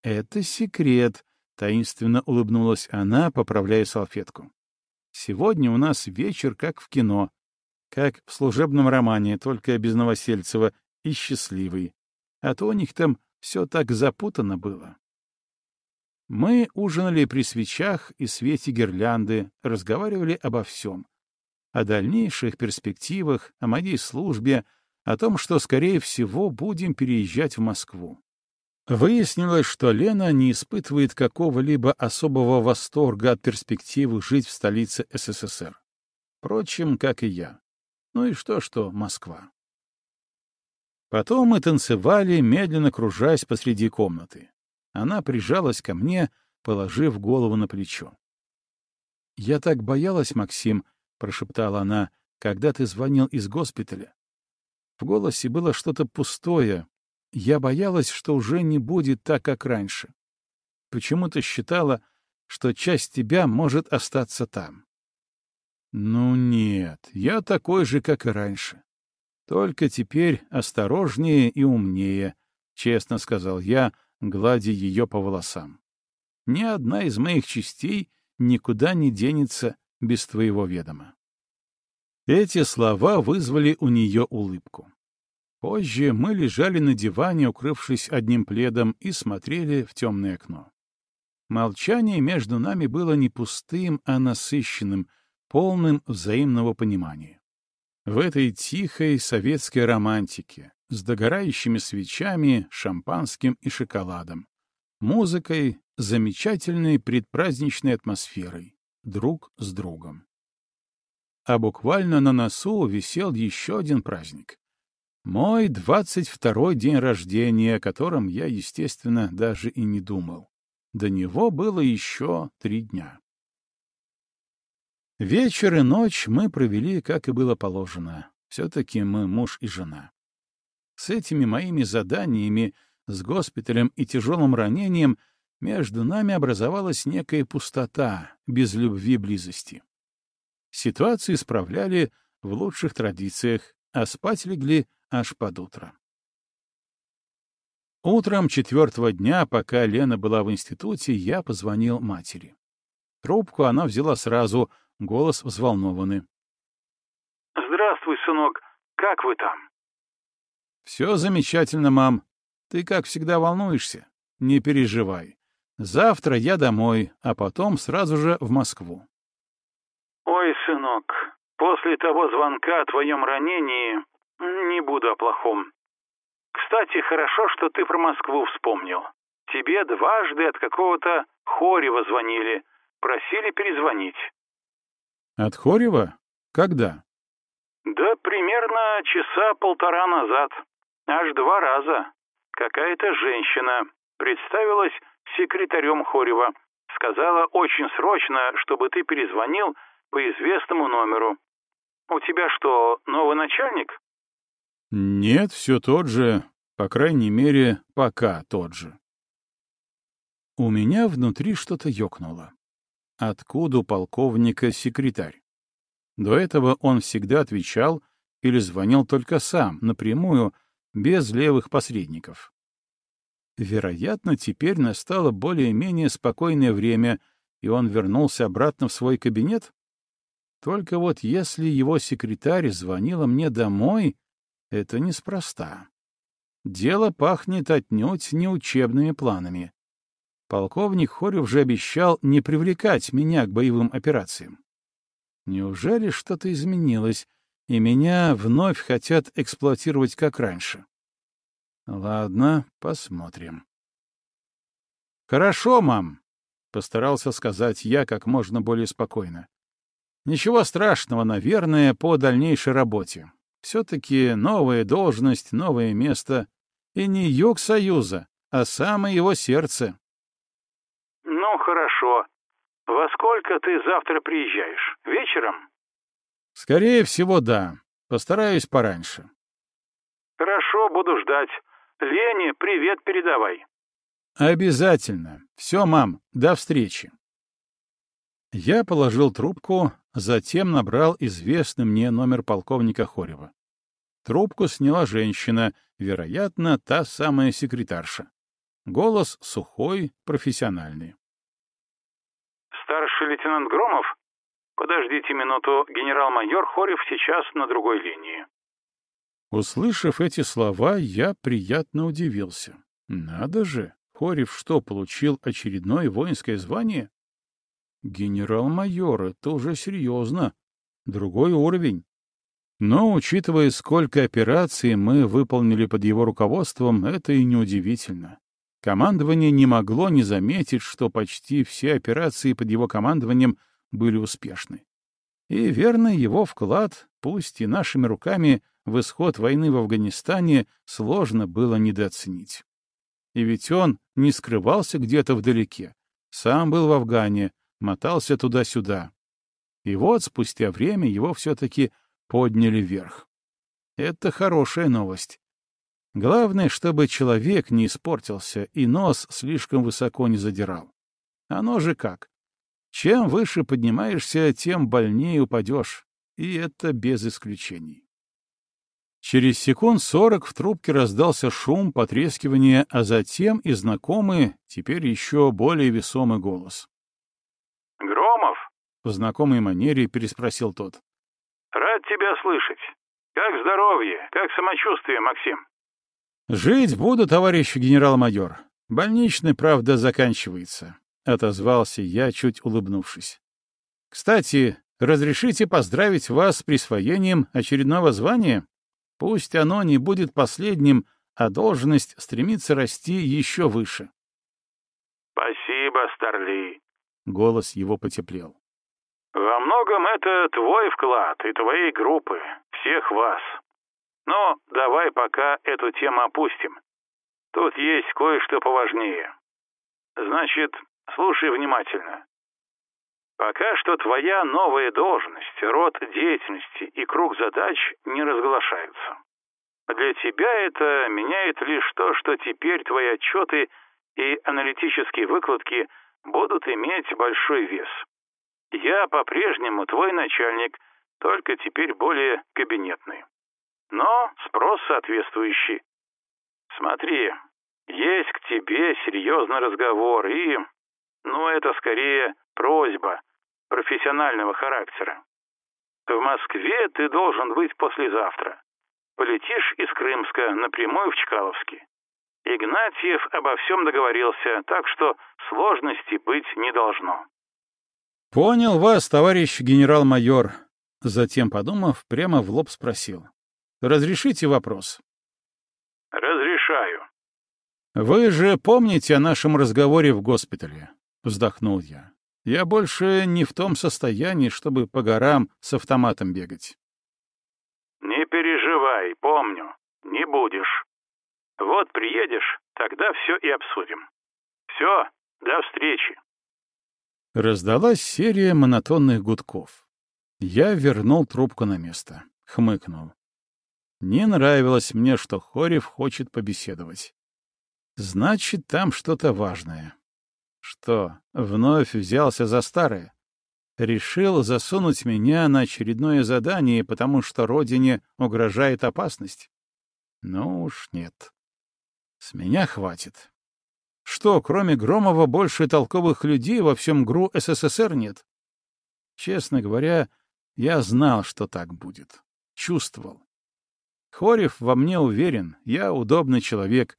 «Это секрет», — таинственно улыбнулась она, поправляя салфетку. «Сегодня у нас вечер как в кино, как в служебном романе, только без Новосельцева, и счастливый. А то у них там все так запутано было». Мы ужинали при свечах и свете гирлянды, разговаривали обо всем. О дальнейших перспективах, о моей службе, о том, что, скорее всего, будем переезжать в Москву. Выяснилось, что Лена не испытывает какого-либо особого восторга от перспективы жить в столице СССР. Впрочем, как и я. Ну и что, что Москва. Потом мы танцевали, медленно кружась посреди комнаты. Она прижалась ко мне, положив голову на плечо. «Я так боялась, Максим», — прошептала она, — «когда ты звонил из госпиталя». В голосе было что-то пустое, я боялась, что уже не будет так, как раньше. Почему-то считала, что часть тебя может остаться там. Ну нет, я такой же, как и раньше. Только теперь осторожнее и умнее, честно сказал я, гладя ее по волосам. Ни одна из моих частей никуда не денется без твоего ведома. Эти слова вызвали у нее улыбку. Позже мы лежали на диване, укрывшись одним пледом, и смотрели в темное окно. Молчание между нами было не пустым, а насыщенным, полным взаимного понимания. В этой тихой советской романтике, с догорающими свечами, шампанским и шоколадом, музыкой, замечательной предпраздничной атмосферой, друг с другом. А буквально на носу висел еще один праздник. Мой двадцать второй день рождения, о котором я, естественно, даже и не думал. До него было еще три дня. Вечер и ночь мы провели, как и было положено. Все-таки мы муж и жена. С этими моими заданиями, с госпиталем и тяжелым ранением между нами образовалась некая пустота, без любви близости. Ситуацию исправляли в лучших традициях, а спать легли аж под утро. Утром четвертого дня, пока Лена была в институте, я позвонил матери. Трубку она взяла сразу, голос взволнованный. «Здравствуй, сынок. Как вы там?» «Все замечательно, мам. Ты, как всегда, волнуешься. Не переживай. Завтра я домой, а потом сразу же в Москву». «Ой, сынок, после того звонка о твоем ранении не буду о плохом. Кстати, хорошо, что ты про Москву вспомнил. Тебе дважды от какого-то Хорева звонили, просили перезвонить. От Хорева? Когда? Да примерно часа полтора назад. Аж два раза. Какая-то женщина представилась секретарем Хорева. Сказала очень срочно, чтобы ты перезвонил по известному номеру. У тебя что, новый начальник? Нет, все тот же, по крайней мере, пока тот же. У меня внутри что-то ёкнуло. Откуда у полковника секретарь? До этого он всегда отвечал или звонил только сам, напрямую, без левых посредников. Вероятно, теперь настало более-менее спокойное время, и он вернулся обратно в свой кабинет? Только вот если его секретарь звонила мне домой, это неспроста. Дело пахнет отнюдь не учебными планами. Полковник Хорев же обещал не привлекать меня к боевым операциям. Неужели что-то изменилось, и меня вновь хотят эксплуатировать как раньше? Ладно, посмотрим. «Хорошо, мам», — постарался сказать я как можно более спокойно. «Ничего страшного, наверное, по дальнейшей работе. Все-таки новая должность, новое место. И не юг Союза, а самое его сердце. Ну, хорошо. Во сколько ты завтра приезжаешь? Вечером? Скорее всего, да. Постараюсь пораньше. Хорошо, буду ждать. Лене привет передавай. Обязательно. Все, мам, до встречи. Я положил трубку, затем набрал известный мне номер полковника Хорева. Трубку сняла женщина, вероятно, та самая секретарша. Голос сухой, профессиональный. «Старший лейтенант Громов? Подождите минуту, генерал-майор Хорев сейчас на другой линии». Услышав эти слова, я приятно удивился. Надо же, Хорев что, получил очередное воинское звание? Генерал-майор, это уже серьезно. Другой уровень. Но, учитывая, сколько операций мы выполнили под его руководством, это и неудивительно. Командование не могло не заметить, что почти все операции под его командованием были успешны. И верно, его вклад, пусть и нашими руками, в исход войны в Афганистане сложно было недооценить. И ведь он не скрывался где-то вдалеке. Сам был в Афгане, мотался туда-сюда. И вот спустя время его все-таки подняли вверх. Это хорошая новость. Главное, чтобы человек не испортился и нос слишком высоко не задирал. Оно же как? Чем выше поднимаешься, тем больнее упадешь. И это без исключений. Через секунд сорок в трубке раздался шум, потрескивание, а затем и знакомый, теперь еще более весомый голос. В знакомой манере переспросил тот. Рад тебя слышать. Как здоровье, как самочувствие, Максим? Жить буду, товарищ генерал-майор. Больничный, правда, заканчивается, — отозвался я, чуть улыбнувшись. Кстати, разрешите поздравить вас с присвоением очередного звания? Пусть оно не будет последним, а должность стремится расти еще выше. Спасибо, Старли. Голос его потеплел. Многом это твой вклад и твоей группы, всех вас. Но давай пока эту тему опустим. Тут есть кое-что поважнее. Значит, слушай внимательно. Пока что твоя новая должность, род деятельности и круг задач не разглашаются. Для тебя это меняет лишь то, что теперь твои отчеты и аналитические выкладки будут иметь большой вес. Я по-прежнему твой начальник, только теперь более кабинетный. Но спрос соответствующий. Смотри, есть к тебе серьезный разговор и... Ну, это скорее просьба профессионального характера. В Москве ты должен быть послезавтра. Полетишь из Крымска напрямую в Чкаловский. Игнатьев обо всем договорился, так что сложностей быть не должно. Понял вас, товарищ генерал-майор. Затем, подумав, прямо в лоб спросил. Разрешите вопрос? Разрешаю. Вы же помните о нашем разговоре в госпитале? Вздохнул я. Я больше не в том состоянии, чтобы по горам с автоматом бегать. Не переживай, помню. Не будешь. Вот приедешь, тогда все и обсудим. Все, до встречи. Раздалась серия монотонных гудков. Я вернул трубку на место, хмыкнул. Не нравилось мне, что Хорев хочет побеседовать. Значит, там что-то важное. Что, вновь взялся за старое? Решил засунуть меня на очередное задание, потому что родине угрожает опасность? Ну уж нет. С меня хватит. Что, кроме Громова, больше толковых людей во всем ГРУ СССР нет? Честно говоря, я знал, что так будет. Чувствовал. Хорев во мне уверен, я удобный человек,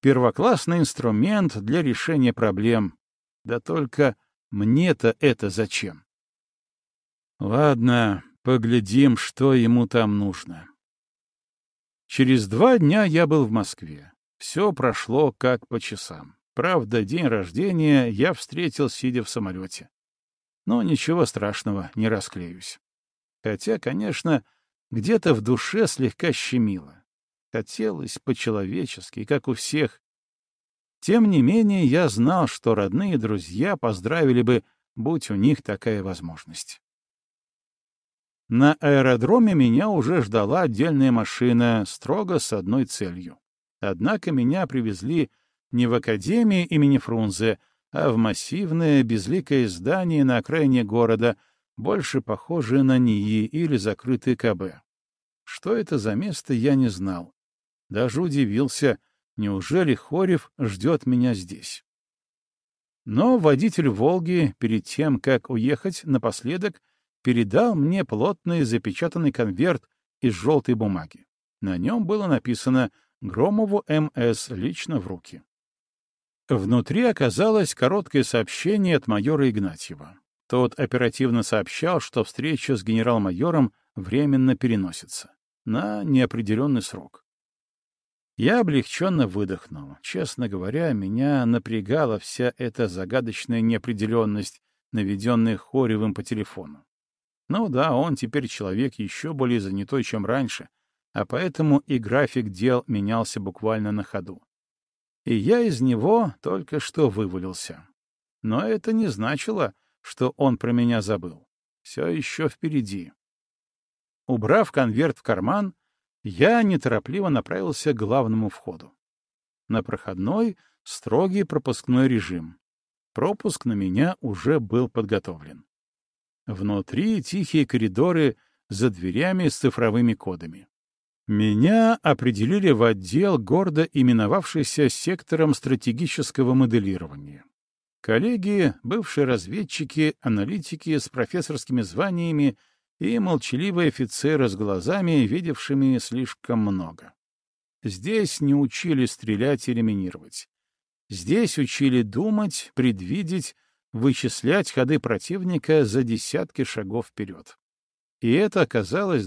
Первоклассный инструмент для решения проблем. Да только мне-то это зачем? Ладно, поглядим, что ему там нужно. Через два дня я был в Москве. Все прошло как по часам. Правда, день рождения я встретил, сидя в самолете. Но ничего страшного, не расклеюсь. Хотя, конечно, где-то в душе слегка щемило. Хотелось по-человечески, как у всех. Тем не менее, я знал, что родные друзья поздравили бы, будь у них такая возможность. На аэродроме меня уже ждала отдельная машина, строго с одной целью. Однако меня привезли не в Академию имени Фрунзе, а в массивное безликое здание на окраине города, больше похожее на НИИ или закрытый КБ. Что это за место, я не знал. Даже удивился, неужели Хорев ждет меня здесь. Но водитель «Волги» перед тем, как уехать напоследок, передал мне плотный запечатанный конверт из желтой бумаги. На нем было написано «Громову МС лично в руки». Внутри оказалось короткое сообщение от майора Игнатьева. Тот оперативно сообщал, что встреча с генерал-майором временно переносится на неопределенный срок. Я облегченно выдохнул. Честно говоря, меня напрягала вся эта загадочная неопределенность, наведенная Хоревым по телефону. Ну да, он теперь человек еще более занятой, чем раньше, а поэтому и график дел менялся буквально на ходу. И я из него только что вывалился. Но это не значило, что он про меня забыл. Все еще впереди. Убрав конверт в карман, я неторопливо направился к главному входу. На проходной строгий пропускной режим. Пропуск на меня уже был подготовлен. Внутри тихие коридоры за дверями с цифровыми кодами. Меня определили в отдел, гордо именовавшийся сектором стратегического моделирования. Коллеги, бывшие разведчики, аналитики с профессорскими званиями и молчаливые офицеры с глазами, видевшими слишком много. Здесь не учили стрелять или минировать. Здесь учили думать, предвидеть, вычислять ходы противника за десятки шагов вперед. И это оказалось